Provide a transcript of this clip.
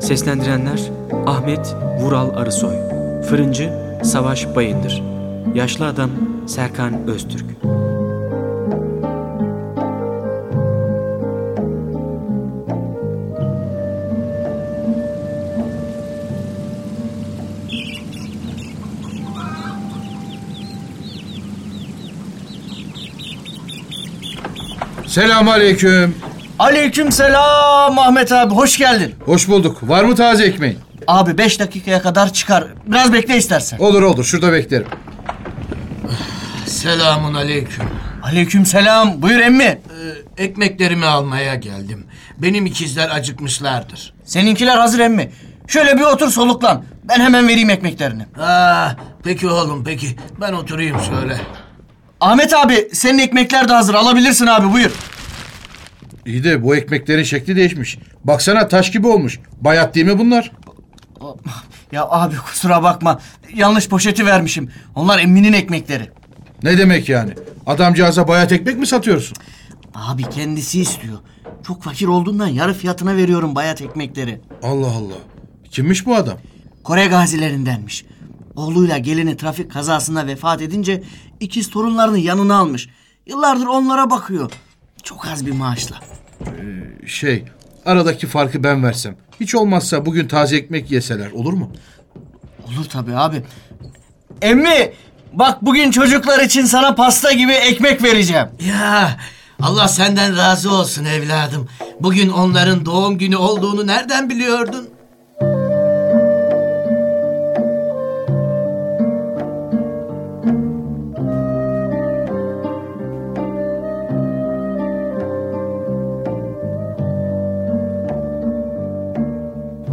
Seslendirenler Ahmet Vural Arısoy Fırıncı Savaş Bayındır Yaşlı Adam Serkan Öztürk Selam aleyküm. Aleyküm selam Ahmet abi hoş geldin. Hoş bulduk. Var mı taze ekmeğin? Abi beş dakikaya kadar çıkar. Biraz bekle istersen. Olur olur şurada beklerim. Selamun aleyküm. Aleyküm selam. Buyur emmi. Ee, ekmeklerimi almaya geldim. Benim ikizler acıkmışlardır. Seninkiler hazır emmi. Şöyle bir otur soluklan. Ben hemen vereyim ekmeklerini. Ah, peki oğlum peki. Ben oturayım şöyle. Ahmet abi senin ekmekler de hazır. Alabilirsin abi buyur. İyi de bu ekmeklerin şekli değişmiş. Baksana taş gibi olmuş. Bayat değil mi bunlar? Ya abi kusura bakma. Yanlış poşeti vermişim. Onlar emminin ekmekleri. Ne demek yani? Adamcağıza bayat ekmek mi satıyorsun? Abi kendisi istiyor. Çok fakir olduğundan yarı fiyatına veriyorum bayat ekmekleri. Allah Allah. Kimmiş bu adam? Kore gazilerindenmiş. Oğluyla gelini trafik kazasında vefat edince ikiz torunlarını yanına almış. Yıllardır onlara bakıyor. Çok az bir maaşla. Şey, aradaki farkı ben versem. Hiç olmazsa bugün taze ekmek yeseler olur mu? Olur tabii abi. Emmi bak bugün çocuklar için sana pasta gibi ekmek vereceğim. Ya Allah senden razı olsun evladım. Bugün onların doğum günü olduğunu nereden biliyordun?